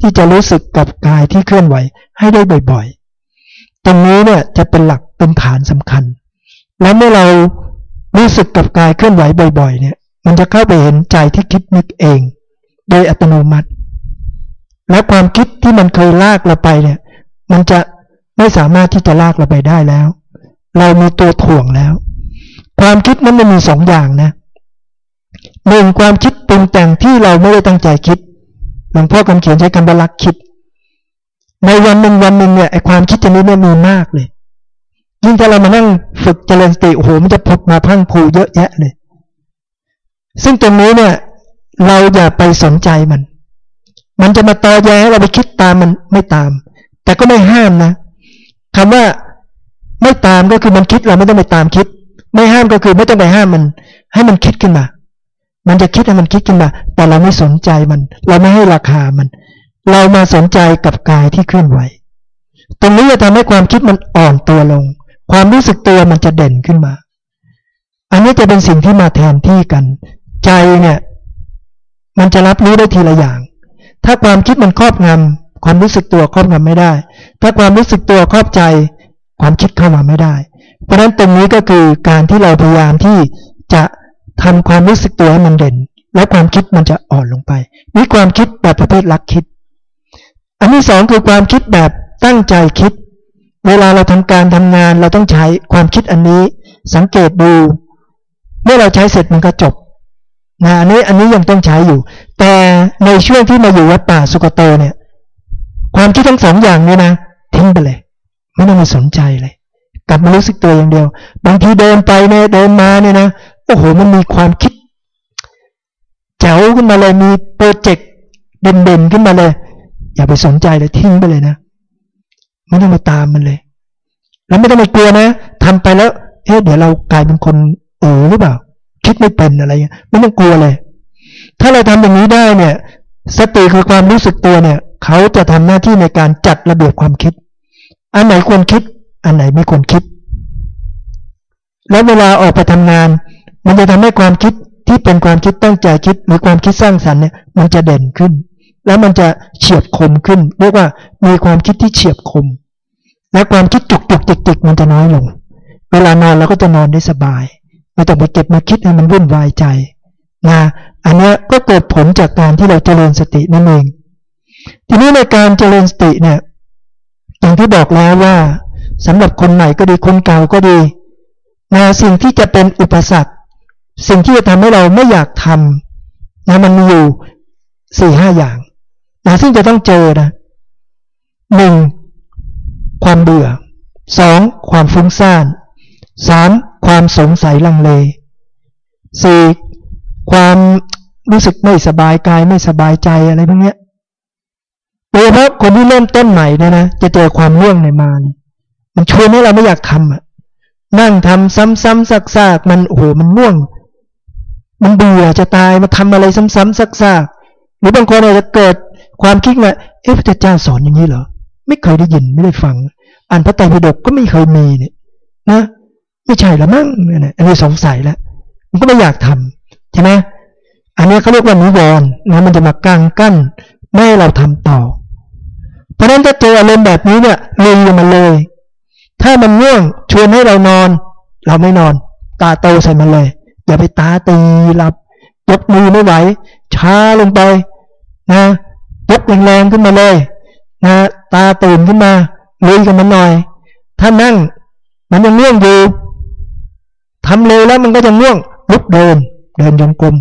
ที่จะรู้สึกกับกายที่เคลื่อนไหวให้ได้บ่อยๆ ตรงนี้เนี่ยจะเป็นหลักเป็นฐานสำคัญ แล้วเมื่อเรารู้สึกกับกายเคลื่อนไหวบ่อย ๆ เนี่ย มันจะเข้าไปเห็นใจที่คิดนึกเอง โดยอัตโนมัติ และความคิดที่มันเคยลากเราไปเนี่ย มันจะไม่สามารถที่จะลากเราไปได้แล้ว เรามีตัวถ่วงแล้ว ความคิดนั้นมันมีสองอย่างนะ หนึ่งความคิดปรุงแต่งที่เราไม่ได้ตั้งใจคิดหลวงพ่อคำเขียนใช้คำว่ารักคิด ในวันหนึ่งวันหนึ่งเนี่ยไอความคิดชนิดนี้มีมากเลยยิ่งถ้าเรามานั่งฝึกเจริญสติโอ้โหมันจะพบมาพังผูเยอะแยะเลย ซึ่งตรงนี้เนี่ย เราอย่าไปสนใจมัน มันจะมาตอแย้เราไปคิดตามมันไม่ตาม แต่ก็ไม่ห้ามนะคำว่าไม่ตามก็คือมันคิดเราไม่ต้องไปตามคิด ไม่ห้ามก็คือไม่ต้องไปห้ามมัน ให้มันคิดขึ้นมา มันจะคิดให้มันคิดขึ้นมา แต่เราไม่สนใจมัน เราไม่ให้ราคามัน เรามาสนใจกับกายที่เคลื่อนไหว ตรงนี้จะทำให้ความคิดมันอ่อนตัวลง ความรู้สึกตัวมันจะเด่นขึ้นมา อันนี้จะเป็นสิ่งที่มาแทนที่กัน ใจเนี่ย มันจะรับรู้ได้ทีละอย่าง ถ้าความคิดมันครอบงำความรู้สึกตัวครอบงำไม่ได้ ถ้าความรู้สึกตัวครอบใจ ความคิดเข้ามาไม่ได้ เพราะฉะนั้นตรงนี้ก็คือการที่เราพยายามที่จะ ทำความรู้สึกตัวให้มันเด่น และความคิดมันจะอ่อนลงไป นี่ความคิดแบบประเภทลักคิด อันที่สองคือความคิดแบบตั้งใจคิด เวลาเราทำการทำงานเราต้องใช้ความคิดอันนี้ สังเกตดู เมื่อเราใช้เสร็จมันก็จบนะอันนี้อันนี้ยังต้องใช้อยู่ แต่ในช่วงที่มาอยู่วัดป่าสุกโตเนี่ย ความคิดทั้งสองอย่างนี้นะทิ้งไปเลย ไม่ต้องมาสนใจเลย กลับมารู้สึกตัวอย่างเดียว บางทีเดินไปเนี่ยเดินมาเนี่ยนะ โอ้โหมันมีความคิดแจ๋วขึ้นมาเลยมีโปรเจกต์เด่นๆขึ้นมาเลย อย่าไปสนใจเลยทิ้งไปเลยนะไม่ต้องมาตามมันเลย แล้วไม่ต้องไปกลัวนะทำไปแล้วเอ๊ะเดี๋ยวเรากลายเป็นคนเออหรือเปล่า คิดไม่เป็นอะไรเงี้ยไม่ต้องกลัวเลย ถ้าเราทำอย่างนี้ได้เนี่ย สติคือความรู้สึกตัวเนี่ย เขาจะทำหน้าที่ในการจัดระเบียบความคิด อันไหนควรคิด อันไหนไม่ควรคิด แล้วเวลาออกไปทำงาน มันจะทำให้ความคิดที่เป็นความคิดตั้งใจคิด หรือความคิดสร้างสรรค์เนี่ยมันจะเด่นขึ้น แล้วมันจะเฉียบคมขึ้น เรียกว่ามีความคิดที่เฉียบคม และความคิดจุกจุกติกติกมันจะน้อยลง เวลานอนเราก็จะนอนได้สบายไม่ต้องไปเก็บมาคิดให้มันวุ่นวายใจนะอันนี้ก็เกิดผลจากการที่เราเจริญสตินั่นเองทีนี้ในการเจริญสติเนี่ยอย่างที่บอกแล้วว่าสำหรับคนใหม่ก็ดีคนเก่าก็ดีนะสิ่งที่จะเป็นอุปสรรค สิ่งที่จะทำให้เราไม่อยากทำนะมันมีอยู่สี่ห้าอย่างนะซึ่งจะต้องเจอนะหนึ่งความเบื่อสองความฟุ้งซ่านสามความสงสัยลังเลสี่ความรู้สึกไม่สบายกายไม่สบายใจอะไรพวกนี้โดยเฉพาะคนที่เริ่มต้นใหม่เนี่ยนะจะเจอความง่วงในมาเนี่ยมันชวนให้เราไม่อยากทำอะนั่งทำซ้ำๆซักๆมันโอ้โหมันง่วง มันเบื่อจะตายมาทำอะไรซ้ำๆซักๆหรือบางคนอาจจะเกิดความคิดว่าเอ๊ะพระเจ้าสอนอย่างนี้เหรอไม่เคยได้ยินไม่ได้ฟัง อ่านพระไตรปิฎกก็ไม่เคยมีเนี่ยนะไม่ใช่ละมั้งเนี่ยอันนี้สงสัยแล้วมันก็ไม่อยากทำใช่ไหมอันนี้เขาเรียกว่านิวรณ์นะมันจะมากังกั้นไม่ให้เราทำต่อ เพราะนั้นถ้าเจออารมณ์แบบนี้เนี่ยเลยมาเลย ถ้ามันง่วงชวนให้เรานอน เราไม่นอน ตาโตใส่มันเลย อย่าไปตาตีหลับยกมือไม่ไหว ช้าลงไปนะยกแรงๆขึ้นมาเลยนะตาตื่นขึ้นมาลุยกันมันหน่อย ถ้านั่ง มันยังง่วงอยู่ทำเลยแล้วมันก็จะง่วงลุกเดิน เดินยงกลม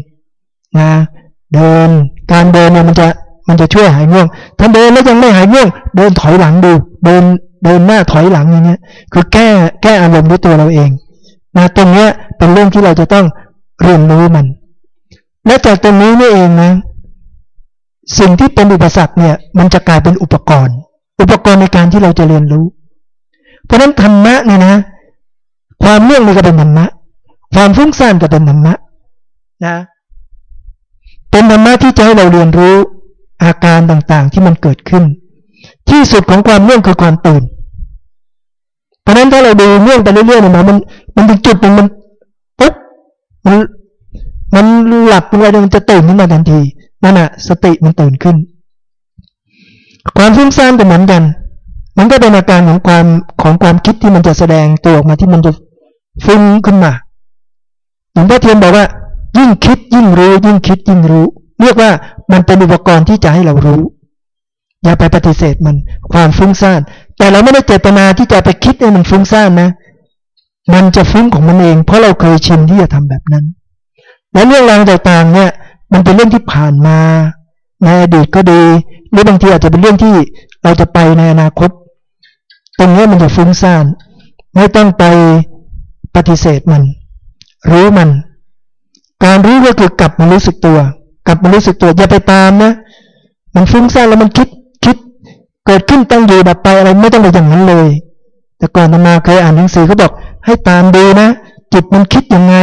นะเดินการเดินเนี่ยมันจะมันจะช่วยหายง่วง ถ้าเดินแล้วยังไม่หายง่วง เดินถอยหลังดู เดินเดินหน้าถอยหลังอย่างเงี้ย คือแก้แก้อารมณ์ด้วยตัวเราเอง นะตรงเนี้ยเป็นเรื่องที่เราจะต้องเรียนรู้มัน และจากตรงนี้นี่เองนะ สิ่งที่เป็นอุปสรรคเนี่ยมันจะกลายเป็นอุปกรณ์ อุปกรณ์ในการที่เราจะเรียนรู้ เพราะฉะนั้นธรรมะเนี่ยนะ ความเนื่องนี่ก็เป็นธรรมะ ความฟุ้งซ่านก็เป็นธรรมะนะเป็นธรรมะที่จะให้เราเรียนรู้อาการต่างๆที่มันเกิดขึ้น ที่สุดของความเนื่องคือความตื่น เพราะนั้นถ้าเราดูเรื่องไปเรื่อยๆเนี่ยมันมันถึงจุดมันมันปุ๊บมันมันหลับไปมันจะตื่นขึ้นมาทันทีนั่นแหะสติมันตื่นขึ้น ความฟุ้งซ่านก็เหมือนกัน มันก็เป็นอาการของความของความคิดที่มันจะแสดงตัวออกมาที่มันจะฟุ้งขึ้นมาหลวงพ่อเทียนบอกว่า ยิ่งคิดยิ่งรู้ ยิ่งคิดยิ่งรู้ เรียกว่ามันเป็นอุปกรณ์ที่จะให้เรารู้ อย่าไปปฏิเสธมัน ความฟุ้งซ่าน แต่เราไม่ได้เจตนาที่จะไปคิดให้มันฟุ้งซ่านนะ มันจะฟุ้งของมันเอง เพราะเราเคยชินที่จะทำแบบนั้น และเรื่องราวต่างๆเนี่ย มันเป็นเรื่องที่ผ่านมาในอดีตก็ดี หรือบางทีอาจจะเป็นเรื่องที่เราจะไปในอนาคต ตรงนี้มันจะฟุ้งซ่าน ไม่ต้องไปปฏิเสธมัน รู้มัน การรู้ก็คือกลับมารู้สึกตัว กลับมารู้สึกตัวอย่าไปตามนะ มันฟุ้งซ่านแล้วมันคิด เกิดขึ้นตั้งอยู่ดับไปอะไรไม่ต้องไปอย่างนั้นเลย แต่ก่อนมาเคยอ่านหนังสือเขาบอกให้ตามดูนะ จิตมันคิดยังไง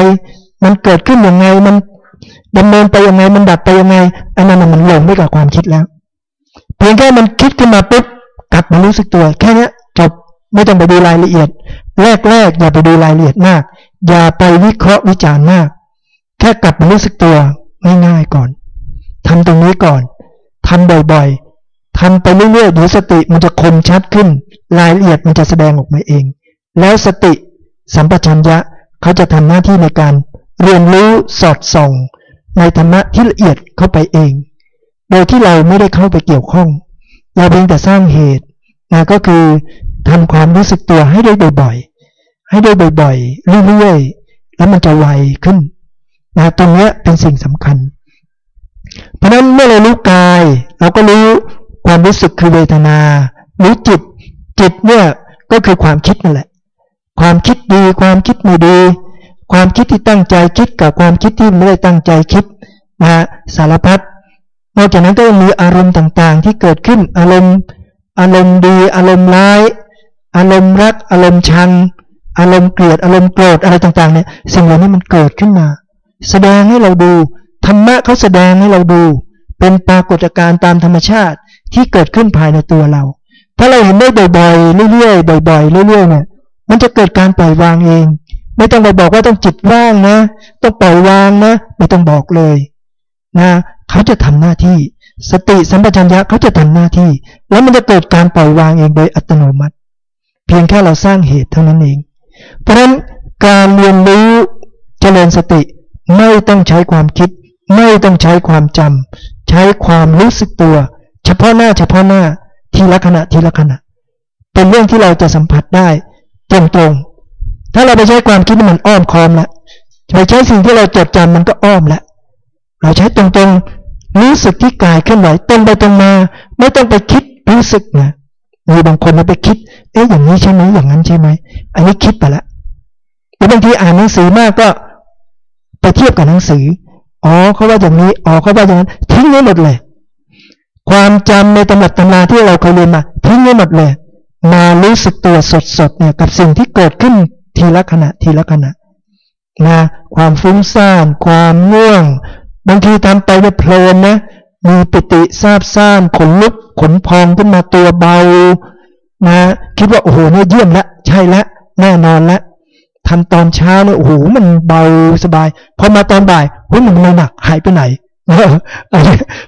มันเกิดขึ้นยังไงมันดำเนินไปยังไงมันดับไปยังไงอันนั้นมันหลงไม่กับความคิดแล้ว เพียงแค่มันคิดขึ้นมาปุ๊บกลับมารู้สึกตัว แค่นี้จบไม่ต้องไปดูรายละเอียด แรกๆอย่าไปดูรายละเอียดมาก อย่าไปวิเคราะห์วิจารณ์มาก แค่กลับมารู้สึกตัวง่ายๆก่อนทำตรงนี้ก่อนทำบ่อยๆ ทำไปเรื่อยๆเดี๋ยวสติมันจะคมชัดขึ้น รายละเอียดมันจะแสดงออกมาเอง แล้วสติสัมปชัญญะเขาจะทำหน้าที่ในการเรียนรู้สอดส่อง ในธรรมะที่ละเอียดเข้าไปเอง โดยที่เราไม่ได้เข้าไปเกี่ยวข้อง เราเพียงแต่สร้างเหตุนะก็คือทำความรู้สึกตัวให้ได้บ่อยๆ ให้ได้บ่อยๆ เรื่อยๆ แล้วมันจะไวขึ้นนะตรงนี้เป็นสิ่งสำคัญ เพราะนั้นเมื่อเรารู้กาย เราก็รู้ ความรู้สึกคือเวทนารู้จิตจิตเนี่ยก็คือความคิดนั่นแหละ ความคิดดีความคิดไม่ดี ความคิดที่ตั้งใจคิดกับความคิดที่ไม่ได้ตั้งใจคิดนะสารพัดนอกจากนั้นก็มีอารมณ์ต่างๆ ที่เกิดขึ้นอารมณ์อารมณ์ดีอารมณ์ร้าย อารมณ์รัก อารมณ์ชัง อารมณ์เกลียดอารมณ์โกรธอะไรต่างๆเนี่ยสิ่งเหล่านี้มันเกิดขึ้นมา แสดงให้เราดูธรรมะเขาแสดงให้เราดู เป็นปรากฏการณ์ตามธรรมชาติ ที่เกิดขึ้นภายในตัวเรา ถ้าเราเห็นได้บ่อยๆเรื่อยๆบ่อยๆเรื่อยๆเนี่ยมันจะเกิดการปล่อยวางเอง ไม่ต้องไปบอกว่าต้องจิตว่างนะ ต้องปล่อยวางนะ ไม่ต้องบอกเลยนะเขาจะทำหน้าที่ สติสัมปชัญญะเขาจะทำหน้าที่ แล้วมันจะเกิดการปล่อยวางเองโดยอัตโนมัติ เพียงแค่เราสร้างเหตุเท่านั้นเอง เพราะฉะนั้นการเรียนรู้เจริญสติไม่ต้องใช้ความคิด ไม่ต้องใช้ความจำใช้ความรู้สึกตัว ฉพาะหน้าเฉพาะหน้าทีละขณะทีละขณะ เป็นเรื่องที่เราจะสัมผัสได้ตรงๆ ถ้าเราไปใช้ความคิดมันอ้อมคอมละไปใช้สิ่งที่เราจดจำมันก็อ้อมละเราใช้ตรงๆรู้สึกที่กายเคลื่อนไหวตรงไปตรงมา ไม่ต้องไปคิดรู้สึกนะมีบางคนมาไปคิด เอ๊ะอย่างนี้ใช่ไหมอย่างนั้นใช่ไหมอันนี้คิดไปละแล้วบางทีอ่านหนังสือมากก็ไปเทียบกับหนังสือ อ๋อเขาว่าอย่างนี้ อ๋อเขาว่าอย่างนั้นทิ้งไว้หมดเลย ความจำในตำรับตำราที่เราเคยเรียนมาทิ้งไว้หมดเลย มารู้สึกตัวสดๆเนี่ยกับสิ่งที่เกิดขึ้นทีละขณะทีละขณะนะความฟุ้งซ่าน ความง่วง บางทีทำไปเนี่ยเพลินนะมีปิติซาบซ่านขนลุกขนพองขึ้นมาตัวเบานะคิดว่าโอ้โหเนี่ยเยี่ยมละใช่ละแน่นอนละทำตอนเช้าเนี่ยโอ้โหมันเบาสบายพอมาตอนบ่ายเฮ้ยมันไม่หนักหายไปไหน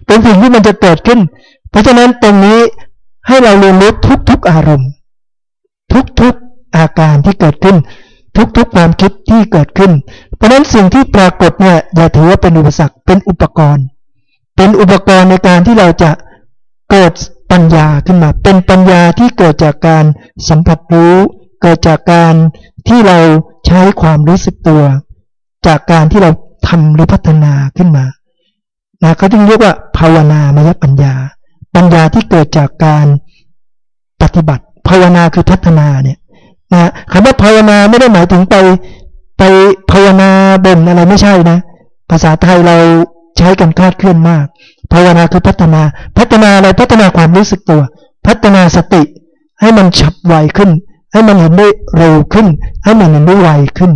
เป็นสิ่งที่มันจะเกิดขึ้น เพราะฉะนั้นตรงนี้ให้เราเรียนรู้ทุกๆอารมณ์ ทุกๆอาการที่เกิดขึ้น ทุกๆความคิดที่เกิดขึ้น เพราะฉะนั้นสิ่งที่ปรากฏเนี่ยอย่าถือว่าเป็นอุปสรรคเป็นอุปกรณ์ เป็นอุปกรณ์ในการที่เราจะเกิดปัญญาขึ้นมา เป็นปัญญาที่เกิดจากการสัมผัสรู้ เกิดจากการที่เราใช้ความรู้สึกตัว จากการที่เราทำหรือพัฒนาขึ้นมา นะเขาจึงเรียกว่าภาวนามยปัญญา ปัญญาที่เกิดจากการปฏิบัติ ภาวนาคือพัฒนาเนี่ยนะคำว่าภาวนาไม่ได้หมายถึงไปไปภาวนาบ่นอะไรไม่ใช่นะ ภาษาไทยเราใช้กันคาดเคลื่อนมาก ภาวนาคือพัฒนา พัฒนาอะไรพัฒนาความรู้สึกตัว พัฒนาสติ ให้มันฉับไวขึ้น ให้มันเห็นได้เร็วขึ้น ให้มันเห็นได้ไวขึ้น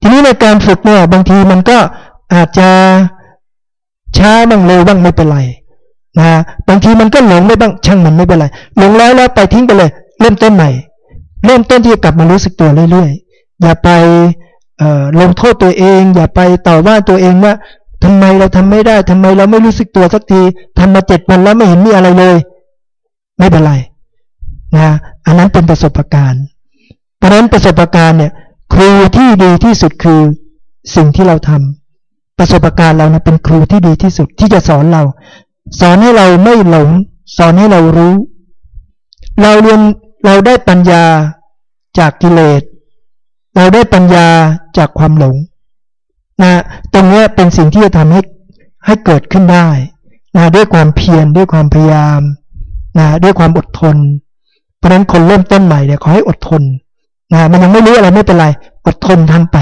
ทีนี้ในการฝึกเนี่ยบางทีมันก็อาจจะ ช้าบ้างเร็วบ้างไม่เป็นไรนะบางทีมันก็หลงไม่บ้างช่างมันไม่เป็นไรหลงแล้วแล้วไปทิ้งไปเลย เริ่มต้นใหม่ เริ่มต้นที่จะกลับมารู้สึกตัวเรื่อยๆ อย่าไปลงโทษตัวเอง อย่าไปต่อว่าตัวเองว่าทำไมเราทำไม่ได้ทำไมเราไม่รู้สึกตัวสักทีทำมาเจ็ดวันแล้วไม่เห็นมีอะไรเลย ไม่เป็นไรนะอันนั้นเป็นประสบการณ์ เพราะนั้นประสบการณ์เนี่ยครูที่ดีที่สุดคือสิ่งที่เราทำ ประสบการณ์เรานะเป็นครูที่ดีที่สุดที่จะสอนเรา สอนให้เราไม่หลง สอนให้เรารู้ เราเรียนเราได้ปัญญาจากกิเลส เราได้ปัญญาจากความหลงนะตรงนี้เป็นสิ่งที่จะทำให้ให้เกิดขึ้นได้นะด้วยความเพียรด้วยความพยายามนะด้วยความอดทน เพราะฉะนั้นคนเริ่มต้นใหม่เนี่ยขอให้อดทนนะมันยังไม่รู้อะไรไม่เป็นไร อดทนทำไป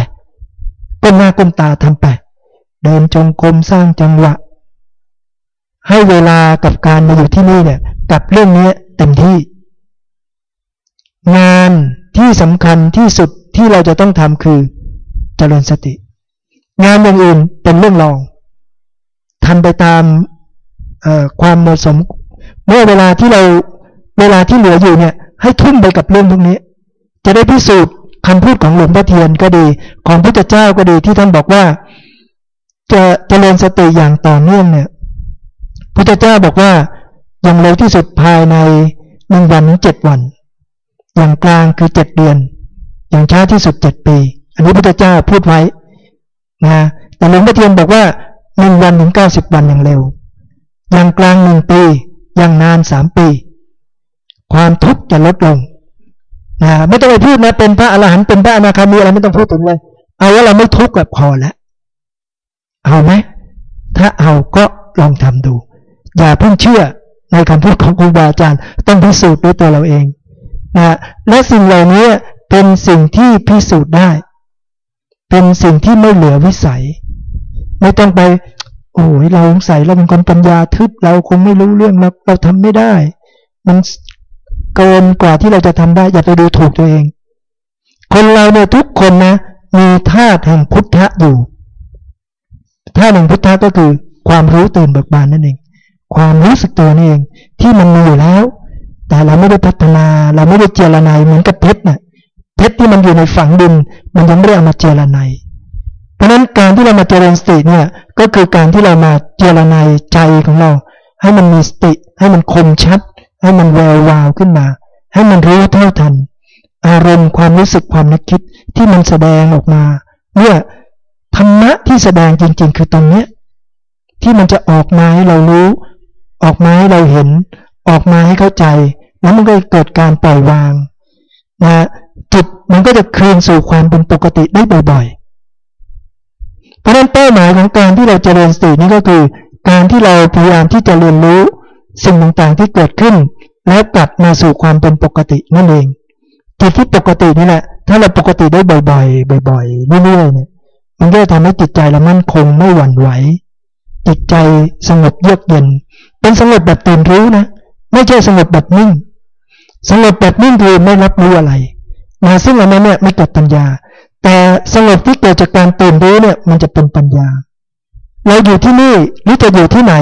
ก้มหน้าก้มตาทำไป เดินจงกรมสร้างจังหวะ ให้เวลากับการมาอยู่ที่นี่เนี่ย กับเรื่องนี้เต็มที่ งานที่สำคัญที่สุดที่เราจะต้องทำคือเจริญสติ งานอย่างอื่นเป็นเรื่องรองทำไปตามความเหมาะสม เมื่อเวลาที่เราเวลาที่เหลืออยู่เนี่ย ให้ทุ่มไปกับเรื่องพวกนี้ จะได้พิสูจน์คำพูดของหลวงพ่อเทียนก็ดี ของพระเจ้าก็ดีที่ท่านบอกว่า จะจะเจริญสติอย่างต่อเนื่องเนี่ยพระเจ้าบอกว่าอย่างเร็วที่สุดภายในหนึ่งวันถึงเจ็ดวัน อย่างกลางคือเจ็ดเดือน อย่างช้าที่สุดเจ็ดปี อันนี้พระเจ้าพูดไว้นะแต่หลวงพ่อเทียนบอกว่าหนึ่งวันถึงเก้าสิบวันอย่างเร็ว อย่างกลางหนึ่งปี อย่างนานสามปี ความทุกข์จะลดลงนะไม่ต้องไปพูดนะเป็นพระอรหันต์เป็นพระอนาคามีอะไรไม่ต้องพูดถึงเลย เอาว่าเราไม่ทุกข์แบบพอแล้ว เอาไหมถ้าเอาก็ลองทำดู อย่าเพิ่งเชื่อในคำพูดของครูบาอาจารย์ ต้องพิสูจน์ด้วยตัวเราเองนะและสิ่งเหล่านี้เป็นสิ่งที่พิสูจน์ได้ เป็นสิ่งที่ไม่เหลือวิสัย ไม่ต้องไป โอ้ยเราสงสัยเราเป็นคนปัญญาทึบเราคงไม่รู้เรื่องเราเราทำไม่ได้ มันเกินกว่าที่เราจะทำได้ อย่าไปดูถูกตัวเอง คนเราเนี่ยทุกคนนะ มีธาตุแห่งพุทธะอยู่ ธาตุแห่งพุทธะก็คือความรู้ตื่นเบิกบานนั่นเอง ความรู้สึกตัวนี่เอง ที่มันมีอยู่แล้ว แต่เราไม่ได้พัฒนา เราไม่ได้เจรนายเหมือนกับเพชรนะ่ะเพชรที่มันอยู่ในฝังดิน มันยังไม่ได้เอามาเจรนายเพราะฉะนั้นการที่เรามาเจริญสติเนี่ยก็คือการที่เรามาเจรนายใจของเรา ให้มันมีสติ ให้มันคมชัด ให้มันแวววาวขึ้นมา ให้มันรู้เท่าทัน อารมณ์ความรู้สึกความนึกคิดที่มันแสดงออกมาเนี่ย ธรรมะที่แสดงจริง ๆ คือตรงเนี้ยที่มันจะออกมาให้เรารู้ ออกมาให้เราเห็น ออกมาให้เข้าใจ แล้วมันก็เกิดการปล่อยวางนะจิตมันก็จะคืนสู่ความเป็นปกติได้บ่อยๆ เพราะนั้นเป้าหมายของการที่เราเจริญสตินี่ก็คือ การที่เราพยายามที่จะเรียนรู้สิ่งต่างๆที่เกิดขึ้น แล้วกลับมาสู่ความเป็นปกตินั่นเองจิตที่ปกตินี่แหละถ้าเราปกติได้บ่อย ๆ บ่อย ๆ เรื่อยๆเนี่ย มันก็จะทำให้จิตใจเรามั่นคงไม่หวั่นไหว จิตใจสงบเยือกเย็น เป็นสงบแบบตื่นรู้นะ ไม่ใช่สงบแบบนิ่ง สงบแบบนิ่งคือไม่รับรู้อะไรนะซึ่งอันนั้นเนี่ยไม่เกิดปัญญา แต่สงบที่เกิดจากการตื่นรู้เนี่ยมันจะเป็นปัญญา เราอยู่ที่นี่หรือจะอยู่ที่ไหน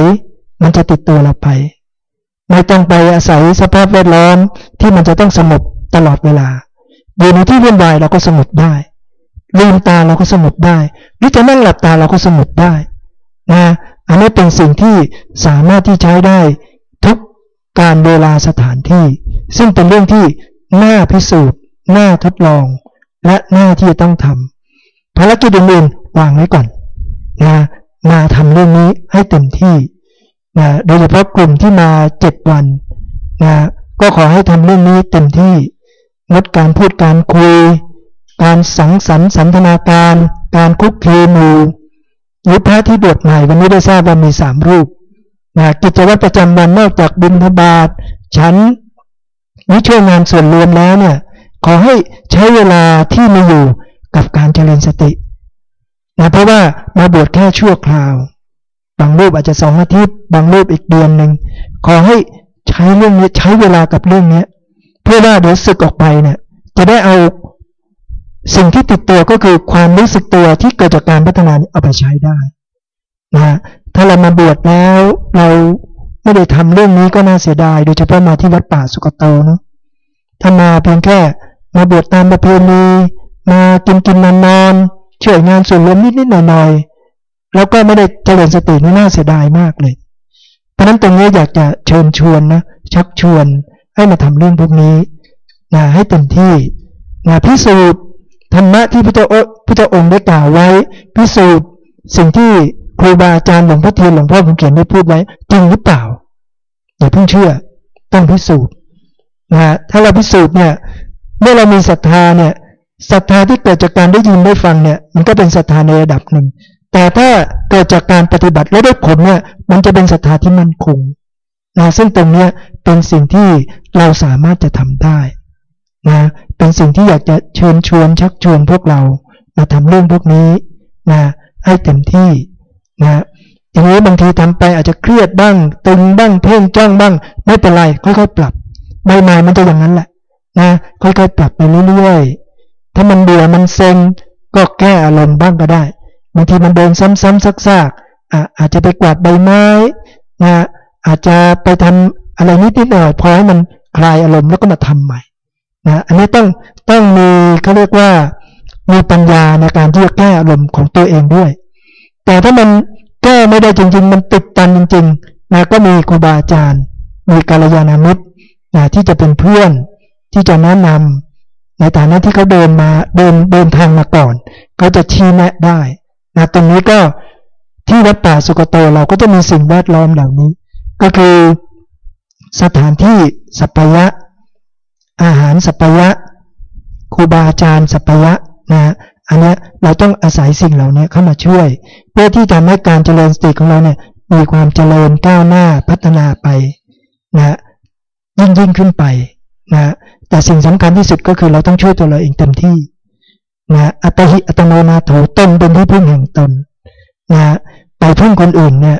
มันจะติดตัวเราไป ไม่ต้องไปอาศัยสภาพแวดล้อมที่มันจะต้องสงบตลอดเวลาอยู่ในที่วุ่นวายเราก็สงบได้ ลืมตาเราก็สงบได้ หรือจะนั่งหลับตาเราก็สงบได้นะอันนี้เป็นสิ่งที่สามารถที่ใช้ได้ทุกการเวลาสถานที่ ซึ่งเป็นเรื่องที่น่าพิสูจน์น่าทดลอง และน่าที่จะต้องทำภารกิจอื่นๆวางไว้ก่อนนะมาทำเรื่องนี้ให้เต็มที่นะโดยเฉพาะกลุ่มที่มาเจ็ดวันนะก็ขอให้ทำเรื่องนี้เต็มที่งดการพูดการคุย การสังสรรค์สันทนาการ การคุกคีหมู่หรือพระที่บวชใหม่วันนี้ได้ทราบว่ามีสามรูปนะกิจวัตรประจำวันนอกจากบิณฑบาตฉันนี้ช่วยงานส่วนรวมแล้วเนี่ยขอให้ใช้เวลาที่มีอยู่กับการเจริญสตินะเพราะว่ามาบวชแค่ชั่วคราว บางรูปอาจจะสองอาทิตย์ บางรูปอีกเดือนหนึ่งขอให้ใช้เรื่องนี้ใช้เวลากับเรื่องนี้เพื่อว่าเดี๋ยวศึกออกไปเนี่ยจะได้เอา สิ่งที่ติดตัวก็คือความรู้สึกตัวที่เกิดจากการพัฒนาเอาไปใช้ได้นะถ้าเรามาบวชแล้วเราไม่ได้ทำเรื่องนี้ก็น่าเสียดาย โดยเฉพาะมาที่วัดป่าสุกโตเนาะถ้ามาเพียงแค่มาบวชตามประเพณีมากินกินนอนนอนช่วยงานส่วนรวมนิดนิดหน่อยหน่อยแล้วก็ไม่ได้เจริญสตินี่น่าเสียดายมากเลย เพราะนั้นตรงนี้อยากจะเชิญชวนนะชักชวนให้มาทำเรื่องพวกนี้นะให้เต็มที่นะพิสูจน์ ธรรมะที่พระเจ้าพระเจ้าองค์ได้กล่าวไว้ พิสูจน์สิ่งที่ครูบาอาจารย์หลวงพ่อเทียนหลวงพ่อผมเขียนได้พูดไว้ จริงหรือเปล่าอย่าเพิ่งเชื่อ ต้องพิสูจน์นะถ้าเราพิสูจน์เนี่ยเมื่อเรามีศรัทธาเนี่ยศรัทธาที่เกิดจากการได้ยินได้ฟังเนี่ย มันก็เป็นศรัทธาในระดับหนึ่ง แต่ถ้าเกิดจากการปฏิบัติและได้ผลเนี่ยมันจะเป็นศรัทธาที่มั่นคงนะซึ่งตรงเนี้ยเป็นสิ่งที่เราสามารถจะทำได้ นะเป็นสิ่งที่อยากจะเชิญชวนชักชวนพวกเรามาทำเรื่องพวกนี้นะให้เต็มที่นะอย่างนี้บางทีทำไปอาจจะเครียดบ้าง ตึงบ้างเพ่งจ้องบ้าง ไม่เป็นไรค่อยๆปรับใหม่ๆมันจะอย่างนั้นแหละนะค่อยๆปรับไปเรื่อยๆถ้ามันเบื่อมันเซ็งก็แก้อารมณ์บ้างก็ได้บางทีมันเดินซ้ำๆซักๆอาอาจจะไปกวาดใบไม้นะอาจจะไปทำอะไรนิดนิดหน่อยพอให้มันคลายอารมณ์แล้วก็มาทำใหม่ นะอันนี้ต้องต้องมีเขาเรียกว่ามีปัญญาในการที่จะแก้อารมณ์ของตัวเองด้วย แต่ถ้ามันแก้ไม่ได้จริง ๆ มันติดตันจริงๆนะก็มีครูบาอาจารย์ มีกาลยานามิตรนะที่จะเป็นเพื่อนที่จะแนะนำในฐานะที่เขาเดินมาเดินเดินทางมาก่อนเขาจะชี้แนะได้นะตรงนี้ก็ที่วัดป่าสุกโตเราก็จะมีสิ่งแวดล้อมเหล่านี้ ก็คือสถานที่สัพยะ อาหารสัพยะครูบาอาจารย์สัพยะนะอันนี้เราต้องอาศัยสิ่งเหล่านี้เข้ามาช่วย เพื่อที่ทำให้การเจริญสติของเราเนี่ยมีความเจริญก้าวหน้าพัฒนาไปนะยิ่งยิ่งขึ้นไปนะแต่สิ่งสำคัญที่สุดก็คือเราต้องช่วยตัวเราเองเต็มที่นะอัตหิอัตโนนาโถตนเป็นที่พึ่งแห่งตนนะไปพึ่งคนอื่นเนี่ย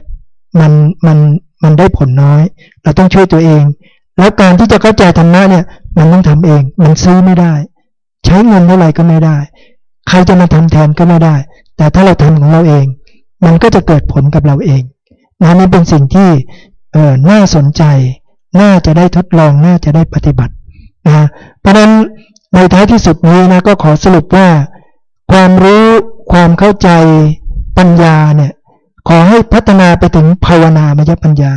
มันมันมันได้ผลน้อย เราต้องช่วยตัวเอง แล้วการที่จะเข้าใจธรรมะเนี่ย มันต้องทำเอง มันซื้อไม่ได้ ใช้เงินเท่าไหร่ก็ไม่ได้ ใครจะมาทำแทนก็ไม่ได้ แต่ถ้าเราทำของเราเอง มันก็จะเกิดผลกับเราเองนะนี่เป็นสิ่งที่เออน่าสนใจ น่าจะได้ทดลอง น่าจะได้ปฏิบัตินะเพราะนั้นในท้ายที่สุดนี้นะก็ขอสรุปว่า ความรู้ความเข้าใจปัญญาเนี่ยขอให้พัฒนาไปถึงภาวนามยปัญญา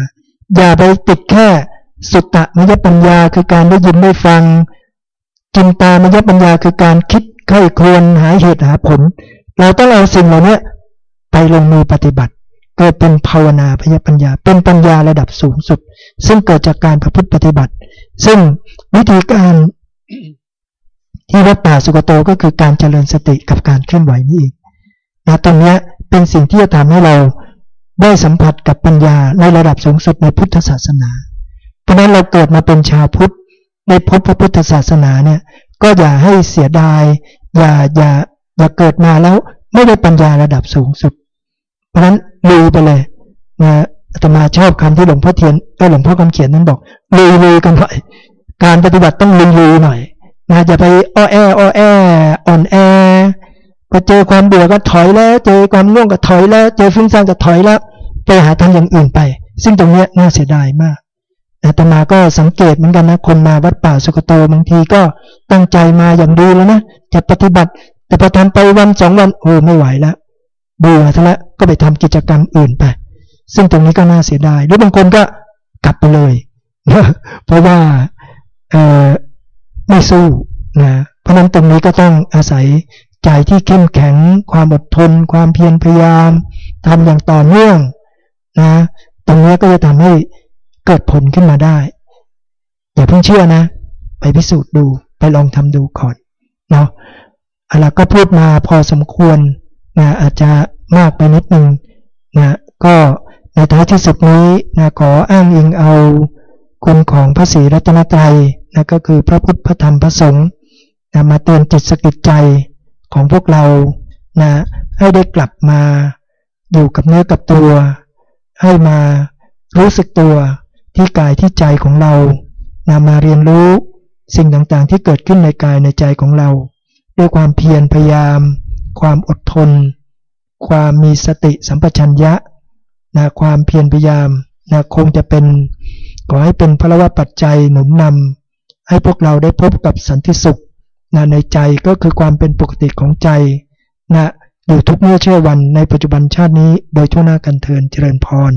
อย่าไปติดแค่ สุตตมยปัญญาคือการได้ยินได้ฟัง จินตามยปัญญาคือการคิดใคร่ครวญหาเหตุหาผล เราต้องเอาสิ่งเหล่านี้ไปลงมือปฏิบัติเกิดเป็นภาวนาพยปัญญา เป็นปัญญาระดับสูงสุด ซึ่งเกิดจากการประพฤติปฏิบัติ ซึ่งวิธีการที่วัดป่าสุกโตก็คือการเจริญสติกับการเคลื่อนไหวนี่เองนะตรงนี้เป็นสิ่งที่จะทำให้เราได้สัมผัสกับปัญญาในระดับสูงสุดในพุทธศาสนา เพราะนั้นเราเกิดมาเป็นชาวพุทธในพบพระพุทธศาสนาเนี่ย ก็อย่าให้เสียดาย อย่าอย่าอย่าเกิดมาแล้วไม่ได้ปัญญาระดับสูงสุด เพราะนั้นลุยไปเลยนะอาตมาชอบคำที่หลวงพ่อเทียนเออหลวงพ่อคำเขียนนั้นบอกลุยลุยกันหน่อยการปฏิบัติต้องลุยลุยหน่อยนะอย่าไปอ้อแออ้อแออ่อนแอพอเจอความเบื่อก็ถอยแล้ว เจอความง่วงก็ถอยแล้ว เจอฟุ้งซ่านก็ถอยแล้ว ไปหาทำอย่างอื่นไป ซึ่งตรงเนี้ยน่าเสียดายมาก อาตมาก็สังเกตเหมือนกันนะ คนมาวัดป่าสุกโตบางทีก็ตั้งใจมาอย่างดีแล้วนะ จะปฏิบัติ แต่พอทำไปวันสองวันโอ้ไม่ไหวแล้วเบื่อซะล้วก็ไปทำกิจกรรมอื่นไป ซึ่งตรงนี้ก็น่าเสียดาย หรือบางคนก็กลับไปเลย เพราะว่าเออไม่สู้นะเพราะนั้นตรงนี้ก็ต้องอาศัยใจที่เข้มแข็ง ความอดทน ความเพียรพยายามทำอย่างต่อเนื่องนะตรงนี้ก็จะทำให้ เกิดผลขึ้นมาได้ อย่าเพิ่งเชื่อนะ ไปพิสูจน์ดูไปลองทำดูก่อนเนาะอะไรก็พูดมาพอสมควรนะอาจจะมากไปนิดนึงนะก็ในท้ายที่สุดนี้นะขออ้างอิงเอาคุณของพระศรีรัตนตรัยนะก็คือพระพุทธพระธรรมพระสงฆ์นะมาเตือนจิตสกิดใจของพวกเรานะให้ได้กลับมาอยู่กับเนื้อกับตัว ให้มารู้สึกตัว ที่กายที่ใจของเรานามาเรียนรู้สิ่งต่างๆ ที่เกิดขึ้นในกายในใจของเรา ด้วยความเพียรพยายาม ความอดทน ความมีสติสัมปชัญญะนะความเพียรพยายามนะคงจะเป็นขอให้เป็นพระวปัจจัยหนุนนำให้พวกเราได้พบกับสันติสุขนะในใจก็คือความเป็นปกติของใจนะอยู่ทุกเมื่อเชื่อวันในปัจจุบันชาตินี้โดยทั่วหน้ากันเทินเจริญพร